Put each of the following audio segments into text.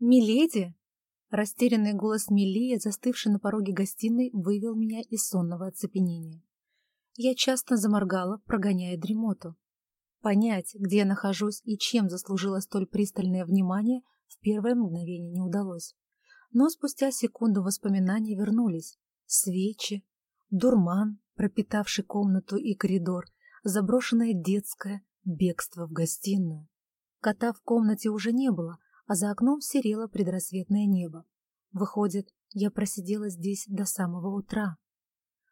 «Миледи!» Растерянный голос Милии, застывший на пороге гостиной, вывел меня из сонного оцепенения. Я часто заморгала, прогоняя дремоту. Понять, где я нахожусь и чем заслужила столь пристальное внимание, в первое мгновение не удалось. Но спустя секунду воспоминания вернулись. Свечи, дурман, пропитавший комнату и коридор, заброшенная детская, бегство в гостиную. Кота в комнате уже не было, а за окном серело предрассветное небо. Выходит, я просидела здесь до самого утра.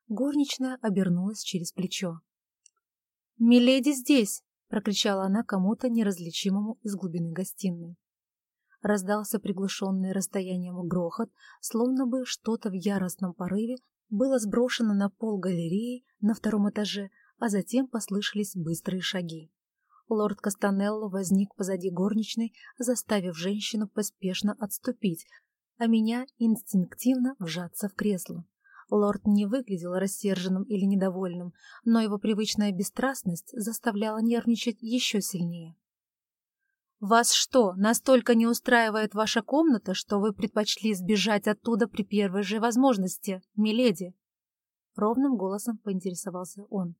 Горничная обернулась через плечо. «Миледи здесь!» — прокричала она кому-то неразличимому из глубины гостиной. Раздался приглушенный расстоянием грохот, словно бы что-то в яростном порыве было сброшено на пол галереи на втором этаже, а затем послышались быстрые шаги. Лорд Кастанелло возник позади горничной, заставив женщину поспешно отступить, а меня инстинктивно вжаться в кресло. Лорд не выглядел рассерженным или недовольным, но его привычная бесстрастность заставляла нервничать еще сильнее. «Вас что, настолько не устраивает ваша комната, что вы предпочли сбежать оттуда при первой же возможности, миледи?» Ровным голосом поинтересовался он.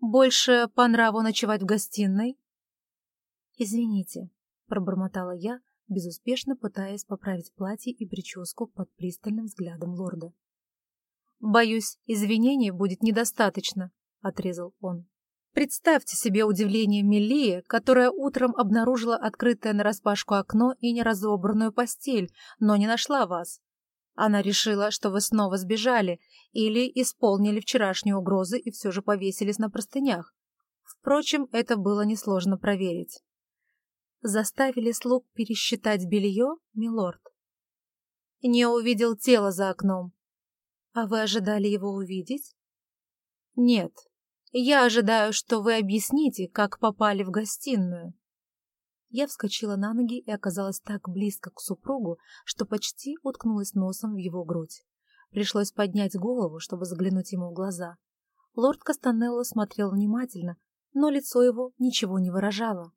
Больше по нраву ночевать в гостиной?» «Извините», — пробормотала я, безуспешно пытаясь поправить платье и прическу под пристальным взглядом лорда. «Боюсь, извинений будет недостаточно», — отрезал он. «Представьте себе удивление Мелии, которая утром обнаружила открытое нараспашку окно и неразобранную постель, но не нашла вас. Она решила, что вы снова сбежали или исполнили вчерашнюю угрозы и все же повесились на простынях. Впрочем, это было несложно проверить. Заставили слуг пересчитать белье, милорд. Не увидел тело за окном. А вы ожидали его увидеть? Нет. Я ожидаю, что вы объясните, как попали в гостиную. Я вскочила на ноги и оказалась так близко к супругу, что почти уткнулась носом в его грудь. Пришлось поднять голову, чтобы заглянуть ему в глаза. Лорд Кастанелло смотрел внимательно, но лицо его ничего не выражало.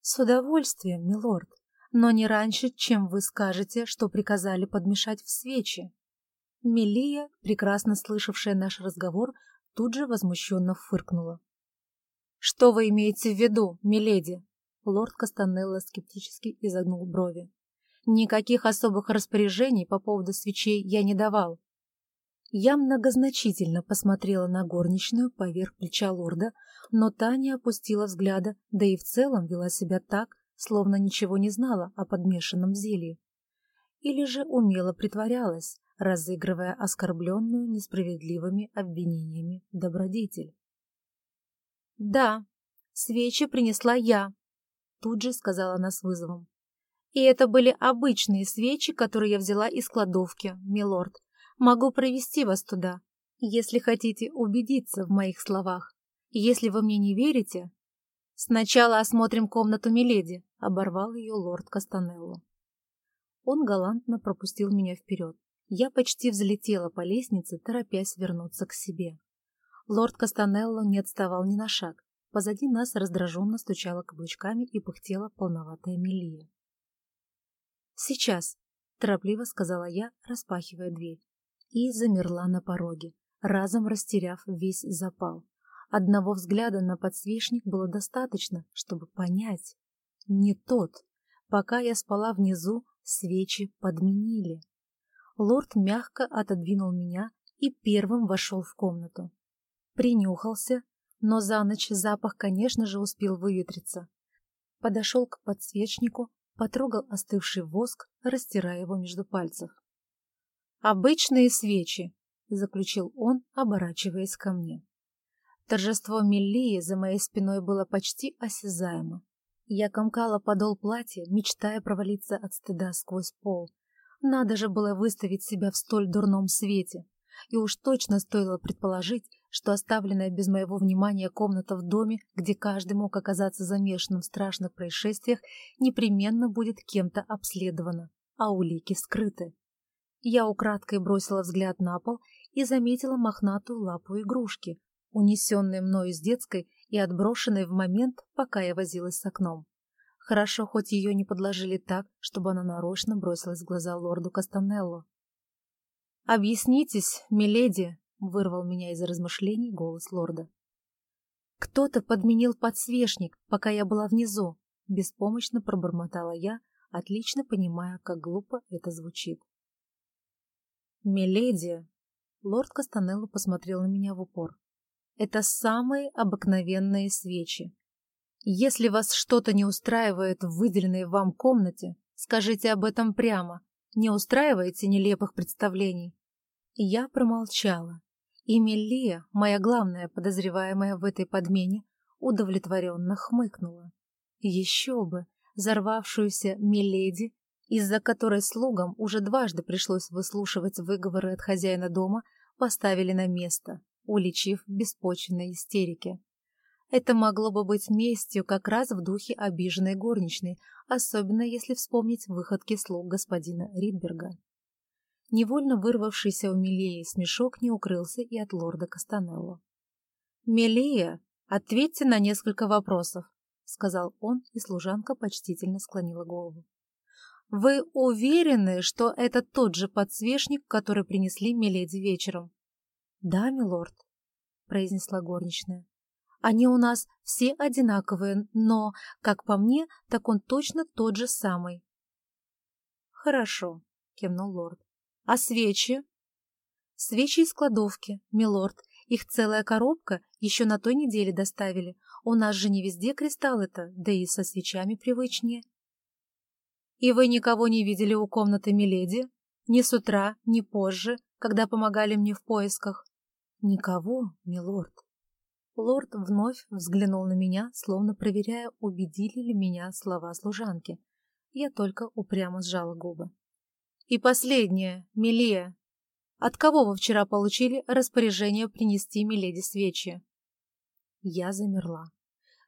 «С удовольствием, милорд, но не раньше, чем вы скажете, что приказали подмешать в свечи». Мелия, прекрасно слышавшая наш разговор, тут же возмущенно фыркнула. «Что вы имеете в виду, миледи?» Лорд Кастанелло скептически изогнул брови. Никаких особых распоряжений по поводу свечей я не давал. Я многозначительно посмотрела на горничную поверх плеча лорда, но та не опустила взгляда, да и в целом вела себя так, словно ничего не знала о подмешанном зелье. Или же умело притворялась, разыгрывая оскорбленную несправедливыми обвинениями добродетель. «Да, свечи принесла я», Тут же сказала она с вызовом. И это были обычные свечи, которые я взяла из кладовки, милорд. Могу провести вас туда, если хотите убедиться в моих словах. Если вы мне не верите... Сначала осмотрим комнату Миледи, — оборвал ее лорд Кастанелло. Он галантно пропустил меня вперед. Я почти взлетела по лестнице, торопясь вернуться к себе. Лорд Кастанелло не отставал ни на шаг. Позади нас раздраженно стучала каблучками и пыхтела полноватая Мелия. «Сейчас», — торопливо сказала я, распахивая дверь, и замерла на пороге, разом растеряв весь запал. Одного взгляда на подсвечник было достаточно, чтобы понять. Не тот. Пока я спала внизу, свечи подменили. Лорд мягко отодвинул меня и первым вошел в комнату. Принюхался, но за ночь запах, конечно же, успел выветриться. Подошел к подсвечнику, потрогал остывший воск, растирая его между пальцев. «Обычные свечи», — заключил он, оборачиваясь ко мне. Торжество Меллии за моей спиной было почти осязаемо. Я комкала подол платья, мечтая провалиться от стыда сквозь пол. Надо же было выставить себя в столь дурном свете. И уж точно стоило предположить, что оставленная без моего внимания комната в доме, где каждый мог оказаться замешанным в страшных происшествиях, непременно будет кем-то обследована, а улики скрыты. Я украдкой бросила взгляд на пол и заметила мохнатую лапу игрушки, унесенную мною из детской и отброшенной в момент, пока я возилась с окном. Хорошо, хоть ее не подложили так, чтобы она нарочно бросилась в глаза лорду Кастанелло. «Объяснитесь, миледи!» — вырвал меня из размышлений голос лорда. «Кто-то подменил подсвечник, пока я была внизу», — беспомощно пробормотала я, отлично понимая, как глупо это звучит. «Миледи!» — лорд Кастанелло посмотрел на меня в упор. «Это самые обыкновенные свечи. Если вас что-то не устраивает в выделенной вам комнате, скажите об этом прямо. Не устраиваете нелепых представлений?» Я промолчала, и Меллия, моя главная подозреваемая в этой подмене, удовлетворенно хмыкнула. Еще бы, взорвавшуюся Миледи, из-за которой слугам уже дважды пришлось выслушивать выговоры от хозяина дома, поставили на место, уличив беспочвенной истерике. Это могло бы быть местью как раз в духе обиженной горничной, особенно если вспомнить выходки слуг господина Ридберга. Невольно вырвавшийся у Мелии смешок не укрылся и от лорда Кастанелло. «Мелия, ответьте на несколько вопросов», — сказал он, и служанка почтительно склонила голову. «Вы уверены, что это тот же подсвечник, который принесли Меледи вечером?» «Да, милорд», — произнесла горничная. «Они у нас все одинаковые, но, как по мне, так он точно тот же самый». «Хорошо», — кивнул лорд. А свечи? Свечи из кладовки, милорд. Их целая коробка еще на той неделе доставили. У нас же не везде кристаллы-то, да и со свечами привычнее. И вы никого не видели у комнаты Миледи? Ни с утра, ни позже, когда помогали мне в поисках? Никого, милорд. Лорд вновь взглянул на меня, словно проверяя, убедили ли меня слова служанки. Я только упрямо сжала губы. И последнее, Милия. От кого вы вчера получили распоряжение принести Миледи свечи? Я замерла.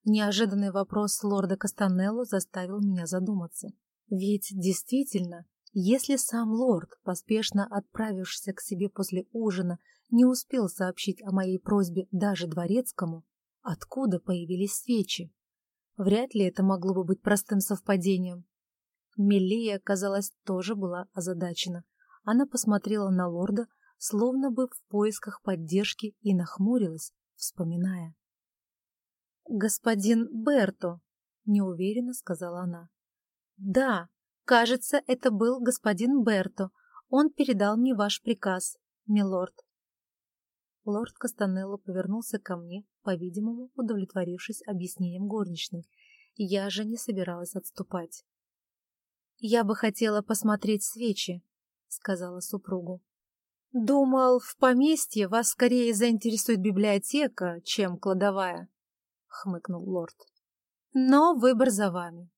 Неожиданный вопрос лорда Кастанелло заставил меня задуматься. Ведь действительно, если сам лорд, поспешно отправившийся к себе после ужина, не успел сообщить о моей просьбе даже дворецкому, откуда появились свечи? Вряд ли это могло бы быть простым совпадением. Мелия, казалось, тоже была озадачена. Она посмотрела на лорда, словно бы в поисках поддержки, и нахмурилась, вспоминая. «Господин Берто», — неуверенно сказала она. «Да, кажется, это был господин Берто. Он передал мне ваш приказ, милорд». Лорд Кастанелло повернулся ко мне, по-видимому, удовлетворившись объяснением горничной. Я же не собиралась отступать. «Я бы хотела посмотреть свечи», — сказала супругу. «Думал, в поместье вас скорее заинтересует библиотека, чем кладовая», — хмыкнул лорд. «Но выбор за вами.